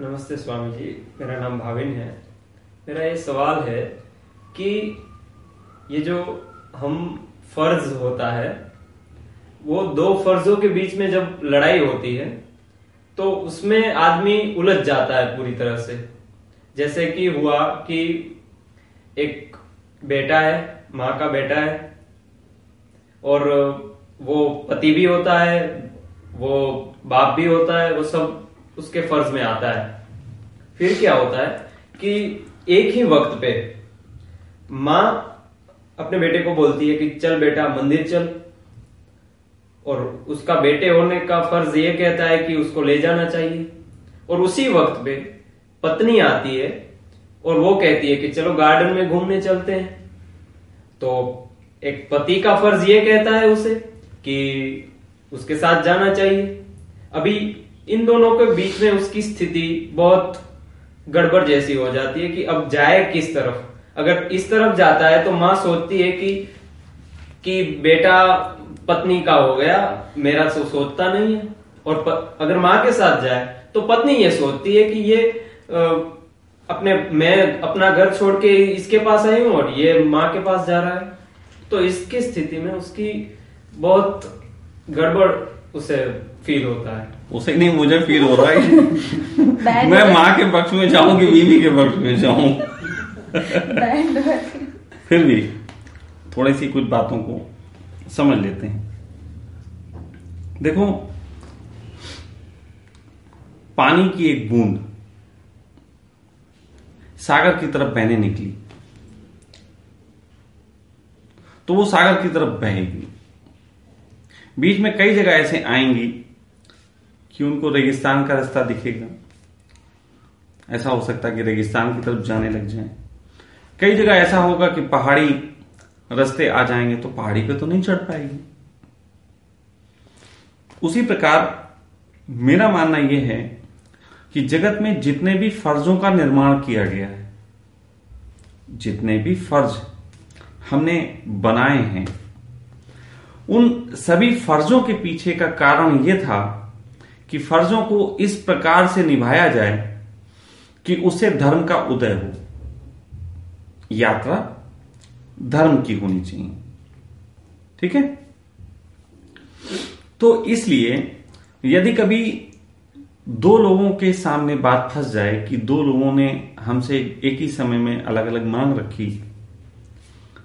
नमस्ते स्वामी जी मेरा नाम भाविन है। मेरा ये सवाल है कि ये जो हम फ़र्ज़ होता है, वो दो फर्जों के बीच में जब लड़ाई होती है तो उसमें आदमी उलझ जाता है पूरी तरह से। जैसे कि हुआ कि एक बेटा है, माँ का बेटा है, और वो पति भी होता है, वो बाप भी होता है, वो सब उसके फ़र्ज़ में आता है। फिर क्या होता है कि एक ही वक्त पे माँ अपने बेटे को बोलती है कि चल बेटा, मंदिर चल। और उसका बेटे होने का फ़र्ज़ ये कहता है कि उसको ले जाना चाहिए। और उसी वक्त पे पत्नी आती है और वो कहती है कि चलो गार्डन में घूमने चलते हैं। तो एक पति का फ़र्ज़ ये कहता है उसे कि उसके साथ जाना चाहिए। अभी इन दोनों के बीच में उसकी स्थिति बहुत गड़बड़ जैसी हो जाती है कि अब जाए किस तरफ़? अगर इस तरफ़ जाता है तो माँ सोचती है कि कि बेटा पत्नी का हो गया मेरा तो सोचता नहीं है। और प, अगर माँ के साथ जाए तो पत्नी ये सोचती है कि ये आ, अपने मैं अपना घर छोड़ के इसके पास आई हूँ और ये माँ के पास जा रहा है। तो इसकी स्थिति में उसकी बहुत गड़बड़ उसे फील होता है। उसे नहीं मुझे फील हो रहा है। मैं माँ के पक्ष में जाऊँ कि बीवी के पक्ष में जाऊँ? फिर भी थोड़ी सी कुछ बातों को समझ लेते हैं। देखो पानी की एक बूंद सागर की तरफ़ बहने निकली। तो वो सागर की तरफ़ बहेगी। बीच में कई जगह ऐसे आएँगी कि उनको रेगिस्तान का रास्ता दिखेगा। ऐसा हो सकता है कि रेगिस्तान की तरफ़ जाने लग जाए। कई जगह ऐसा होगा कि पहाड़ी रास्ते आ जाएँगे तो पहाड़ी पे तो नहीं चढ़ पाएगी। उसी प्रकार मेरा मानना यह है कि जगत में जितने भी फर्जों का निर्माण किया गया है, जितने भी फ़र्ज़ हमने बनाए हैं, उन सभी फर्जों के पीछे का कारण यह था कि फर्जों को इस प्रकार से निभाया जाए कि उसे धर्म का उदय हो। यात्रा धर्म की होनी चाहिए। ठीक है? तो इसलिए यदि कभी दो लोगों के सामने बात फंस जाए कि दो लोगों ने हमसे एक ही समय में अलग अलग मांग रखी,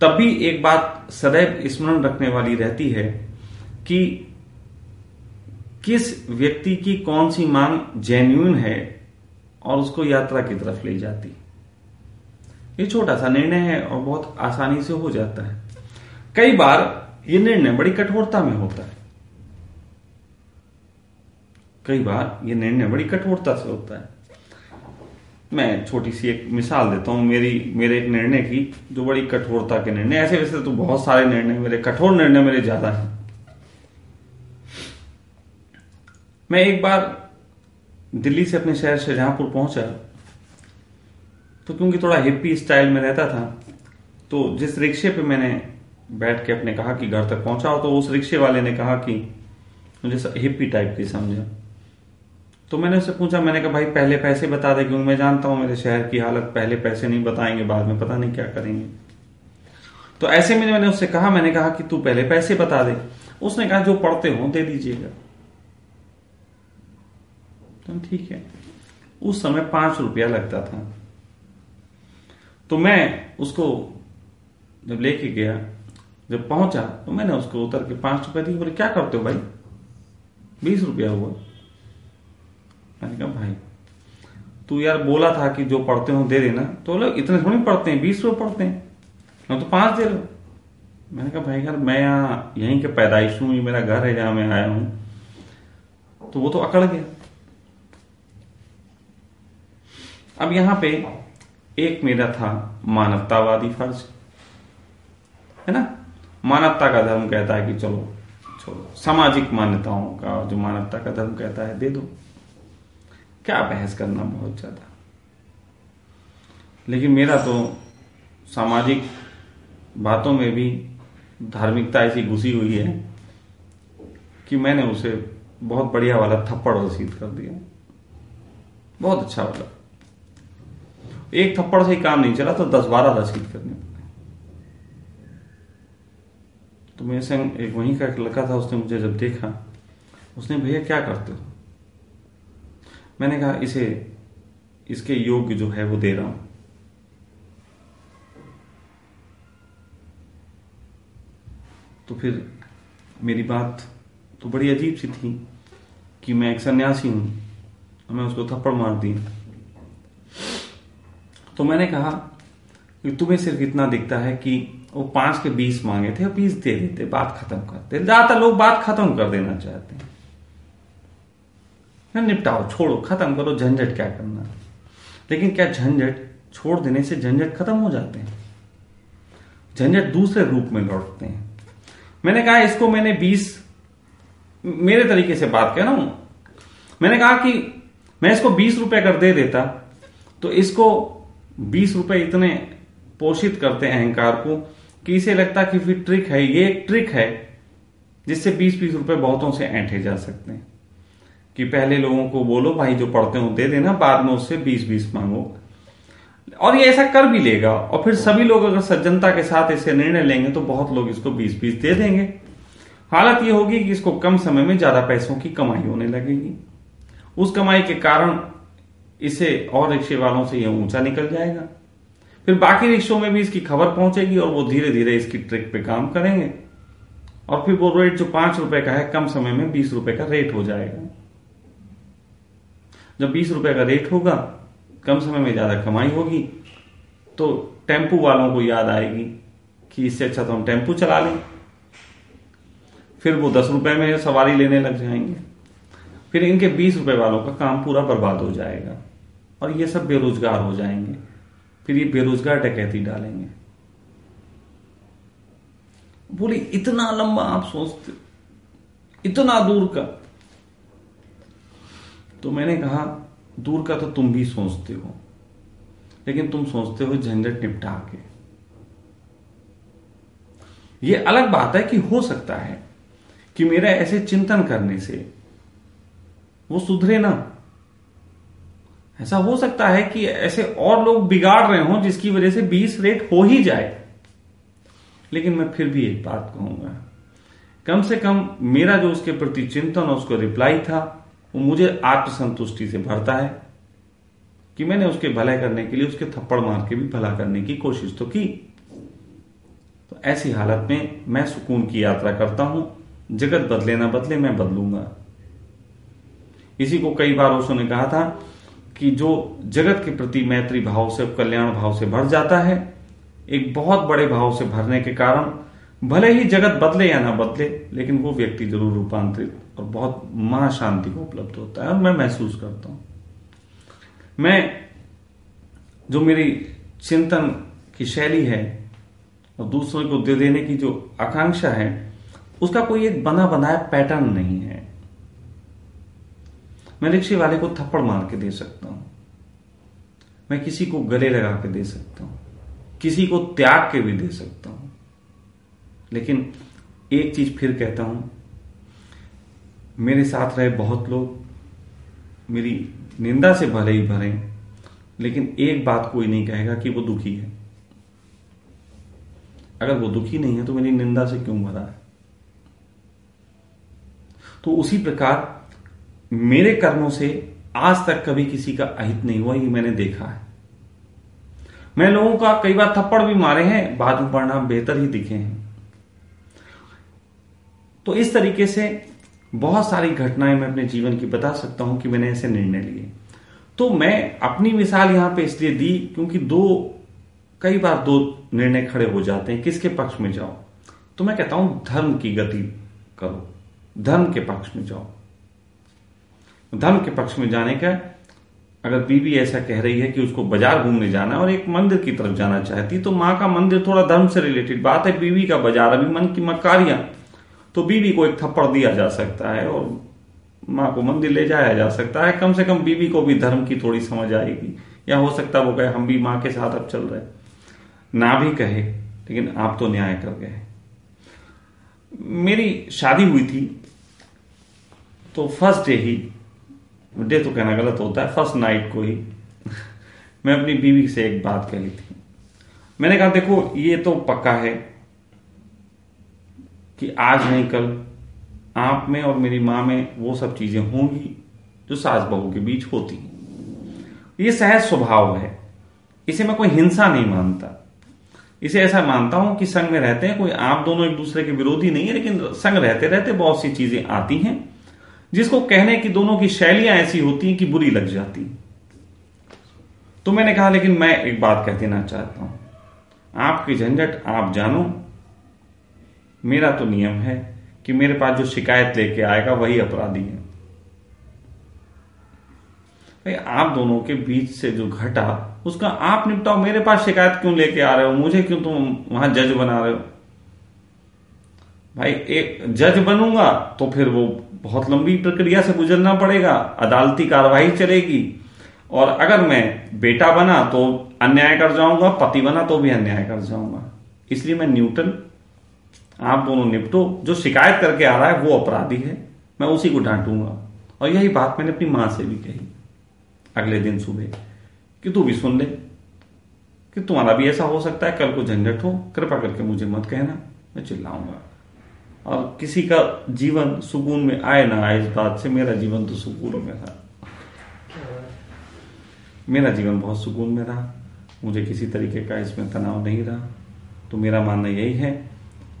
तब भी एक बात सदैव स्मरण रखने वाली रहती है कि किस व्यक्ति की कौन सी मांग जेन्यून है और उसको यात्रा की तरफ़ ले जाती? ये छोटा सा निर्णय है और बहुत आसानी से हो जाता है। कई बार ये निर्णय बड़ी कठोरता में होता है। कई बार ये निर्णय बड़ी कठोरता से होता है। मैं छोटी सी एक मिसाल देता हूँ मेरी, मेरे एक निर्णय की, जो बड़ी कठोरता के निर्णय। ऐसे वैसे तो बहुत सारे निर्णय मेरे, कठोर निर्णय मेरे ज़्यादा हैं। मैं एक बार दिल्ली से अपने शहर शाहजहांपुर पहुँचा तो क्योंकि थोड़ा हिप्पी स्टाइल में रहता था तो जिस रिक्शे पे मैंने बैठ के अपने कहा कि घर तक पहुँचा हो तो उस रिक्शे वाले ने कहा कि मुझे हिप्पी टाइप की समझा। तो मैंने उससे पूछा, मैंने कहा, भाई, पहले पैसे बता दे, क्योंकि मैं जानता हूँ मेरे शहर की हालत, पहले पैसे नहीं बताएँगे, बाद में पता नहीं क्या करेंगे। तो ऐसे में मैंने उससे कहा, मैंने कहा कि तू पहले पैसे बता दे। उसने कहा, जो पढ़ते हो, दे दीजिएगा। तो ठीक है। उस समय पाँच रुपया लगता था। तो मैं उसको जब लेके गया, जब पहुँचा तो मैंने उसको उतर के पाँच रुपया दिए। बोले, क्या करते हो भाई? बीस रुपया हुआ। मैंने कहा, भाई, तू यार बोला था कि जो पढ़ते हो दे देना। तो बोले, इतने थोड़ी पढ़ते हैं, बीस रुपये पढ़ते हैं। मैं तो पाँच दे लो मैंने कहा, भाई यार, मैं यहाँ यहीं के पैदाइश हूँ, ये मेरा घर है जहाँ मैं आया हूँ। तो वो तो अकड़ गया। अब यहाँ पे एक मेरा था मानवतावादी फ़र्ज़। है ना? मानवता का धर्म कहता है कि चलो छोड़ो सामाजिक मान्यताओं का जो मानवता का धर्म कहता है, दे दो। क्या बहस करना बहुत ज़्यादा? लेकिन मेरा तो सामाजिक बातों में भी धार्मिकता ऐसी घुसी हुई है कि मैंने उसे बहुत बढ़िया वाला थप्पड़ रसीद कर दिया। बहुत अच्छा वाला। एक थप्पड़ से ही काम नहीं चला तो दस बारह रसीद करने पड़े तो मेरे संग एक वहीं का एक लड़का था, उसने मुझे जब देखा, उसने, भैया, क्या करते हो? मैंने कहा, इसे, इसके योग्य जो है, वो दे रहा हूँ। तो फिर मेरी बात तो बड़ी अजीब सी थी कि मैं एक सन्यासी हूँ मैं उसको थप्पड़ मार दी तो मैंने कहा तुम्हें सिर्फ़ इतना दिखता है कि वो पाँच के बीस मांगे थे, बीस दे देते, बात खत्म करते। ज़्यादातर लोग बात खत्म कर देना चाहते हैं। निपटाओ, छोड़ो, खत्म करो, झंझट क्या करना लेकिन क्या झंझट छोड़ देने से झंझट खत्म हो जाते हैं? झंझट दूसरे रूप में लौटते हैं। मैंने कहा, इसको मैंने बीस, मेरे तरीके से बात कह रहा हूँ। मैंने कहा कि मैं इसको बीस रुपए कर दे देता तो इसको बीस रुपए इतने पोषित करते हैं अहंकार को कि इसे लगता कि फिर ट्रिक है, ये एक ट्रिक है, जिससे बीस बीस रुपए बहुतों से ऐंठे जा सकते हैं। कि पहले लोगों को बोलो, भाई जो पढ़ते हो, दे देना, बाद में उससे बीस बीस मांगो। और ये ऐसा कर भी लेगा, और फिर सभी लोग अगर सज्जनता के साथ इसे निर्णय लेंगे तो बहुत लोग इसको बीस बीस दे देंगे। हालत ये होगी कि इसको कम समय में ज़्यादा पैसों की कमाई होने लगेगी। उस कमाई के कारण इसे और रिक्शे वालों से यह ऊँचा निकल जाएगा। फिर बाकी रिक्शों में भी इसकी खबर पहुंचेगी और वो धीरे धीरे इसकी ट्रिक पे काम करेंगे। और फिर वो रेट जो पाँच रुपए का है, कम समय में बीस रुपए का रेट हो जाएगा। जब बीस रुपए का रेट होगा, कम समय में ज़्यादा कमाई होगी तो टेंपू वालों को याद आएगी कि इससे अच्छा तो हम टेंपू चला लें। फिर वो दस रुपए में सवारी लेने लग जाएँगे। फिर इनके बीस रुपए वालों का काम पूरा बर्बाद हो जाएगा और ये सब बेरोजगार हो जाएँगे। फिर ये बेरोजगार डकैती डालेंगे। बोली इतना लंबा आप सोचते इतना दूर का। तो मैंने कहा, दूर का तो तुम भी सोचते हो, लेकिन तुम सोचते हो झंझट निपटा के। ये अलग बात है कि हो सकता है कि मेरा ऐसे चिंतन करने से वो सुधरे ना। ऐसा हो सकता है कि ऐसे और लोग बिगाड़ रहे हो जिसकी वजह से बीस रेट हो ही जाए। लेकिन मैं फिर भी एक बात कहूँगा। कम से कम मेरा जो उसके प्रति चिंतन और उसको रिप्लाई था, वो मुझे आत्मसंतुष्टि से भरता है कि मैंने उसके भलाई करने के लिए उसके थप्पड़ मार के भी भला करने की कोशिश तो की। तो ऐसी हालत में मैं सुकून की यात्रा करता हूँ। जगत बदले ना बदले मैं बदलूँगा। इसी को कई बार उसने कहा था कि जो जगत के प्रति मैत्री भाव से, कल्याण भाव से भर जाता है, एक बहुत बड़े भाव से भरने के कारण, भले ही जगत बदले या ना बदले, लेकिन वो व्यक्ति ज़रूर रूपांतरित और बहुत महाशांति को उपलब्ध होता है और मैं महसूस करता हूँ। मैं, जो मेरी चिंतन की शैली है और दूसरों को दे देने की जो आकांक्षा है, उसका कोई एक बना बनाया पैटर्न नहीं है। मैं रिक्शे वाले को थप्पड़ मार के दे सकता हूँ। मैं किसी को गले लगा के दे सकता हूँ। किसी को त्याग के भी दे सकता हूँ। लेकिन एक चीज़ फिर कहता हूँ, मेरे साथ रहे बहुत लोग, मेरी निंदा से भले ही भरे, लेकिन एक बात कोई नहीं कहेगा कि वो दुखी है। अगर वो दुखी नहीं है तो मेरी निंदा से क्यों भरा है? तो उसी प्रकार मेरे कर्मों से आज तक कभी किसी का अहित नहीं हुआ, ये मैंने देखा है। मैं लोगों का कई बार थप्पड़ भी मारे हैं बाद में परिणाम बेहतर ही दिखे हैं। तो इस तरीके से बहुत सारी घटनाएँ मैं अपने जीवन की बता सकता हूँ कि मैंने ऐसे निर्णय लिए। तो मैं अपनी मिसाल यहाँ पे इसलिए दी क्योंकि दो, कई बार दो निर्णय खड़े हो जाते हैं, किसके पक्ष में जाओ? तो मैं कहता हूँ, धर्म की गति करो, धर्म के पक्ष में जाओ। धर्म के पक्ष में जाने का, अगर बीबी ऐसा कह रही है कि उसको बाज़ार घूमने जाना है और एक मंदिर की तरफ़ जाना चाहती तो माँ का मंदिर थोड़ा धर्म से रिलेटेड बात है बीवी का बाज़ार अभी मन की मकारियाँ तो बीवी को एक थप्पड़ दिया जा सकता है और माँ को मंदिर ले जाया जा सकता है। कम से कम बीवी को भी धर्म की थोड़ी समझ आएगी, या हो सकता है वो कहे, हम भी माँ के साथ अब चल रहे ना भी कहे, लेकिन आप तो न्याय कर गए मेरी शादी हुई थी तो फ़र्स्ट डे ही डे तो कहना गलत होता है फ़र्स्ट नाइट को ही। मैं अपनी बीवी से एक बात कही थी। मैंने कहा, देखो, ये तो पक्का है कि आज नहीं, कल आप में और मेरी माँ में वो सब चीज़ें होंगी जो सास बहू के बीच होती ये सहज स्वभाव है। इसे मैं कोई हिंसा नहीं मानता। इसे ऐसा मानता हूँ कि संग में रहते हैं, कोई आप दोनों एक दूसरे के विरोधी नहीं है, लेकिन संग रहते रहते बहुत सी चीज़ें आती हैं। जिसको कहने की दोनों की शैलियाँ ऐसी होती हैं कि बुरी लग जाती तो मैंने कहा, लेकिन मैं एक बात कह देना चाहता हूँ। आपकी झंझट आप जानो। मेरा तो नियम है कि मेरे पास जो शिकायत लेके आएगा वही अपराधी है। भाई, आप दोनों के बीच से जो घटा, उसका आप निपटाओ। मेरे पास शिकायत क्यों लेके आ रहे हो? मुझे क्यों तुम वहाँ जज बना रहे हो? भाई, एक जज बनूँगा तो फिर वो बहुत लंबी प्रक्रिया से गुजरना पड़ेगा, अदालती कार्रवाई चलेगी। और अगर मैं बेटा बना तो अन्याय कर जाऊँगा, पति बना तो भी अन्याय कर जाऊँगा। इसलिए मैं न्यूटन, आप दोनों निपटो, जो शिकायत करके आ रहा है वो अपराधी है, मैं उसी को डांटूँगा। और यही बात मैंने अपनी माँ से भी कही, अगले दिन सुबह, कि तू भी सुन ले, कि तुम्हारा भी ऐसा हो सकता है, कल को झंझट हो, कृपा करके मुझे मत कहना, मैं चिल्लाऊँगा। और किसी का जीवन सुकून में आए ना आए इस बात से, मेरा जीवन तो सुकून में रहा मेरा जीवन बहुत सुकून में रहा। मुझे किसी तरीके का इसमें तनाव नहीं रहा। तो मेरा मानना यही है,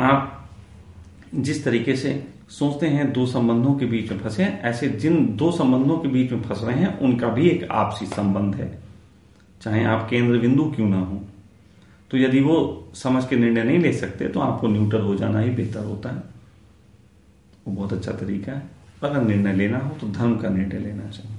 आप जिस तरीके से सोचते हैं, दो संबंधों के बीच में फंसे ऐसे जिन दो संबंधों के बीच में फंस रहे हैं, उनका भी एक आपसी संबंध है। चाहे आप केंद्र बिंदु क्यों ना हो तो यदि वो समझ के निर्णय नहीं ले सकते तो आपको न्यूट्रल हो जाना ही बेहतर होता है। वो बहुत अच्छा तरीका है। अगर निर्णय लेना हो तो धर्म का निर्णय लेना चाहिए।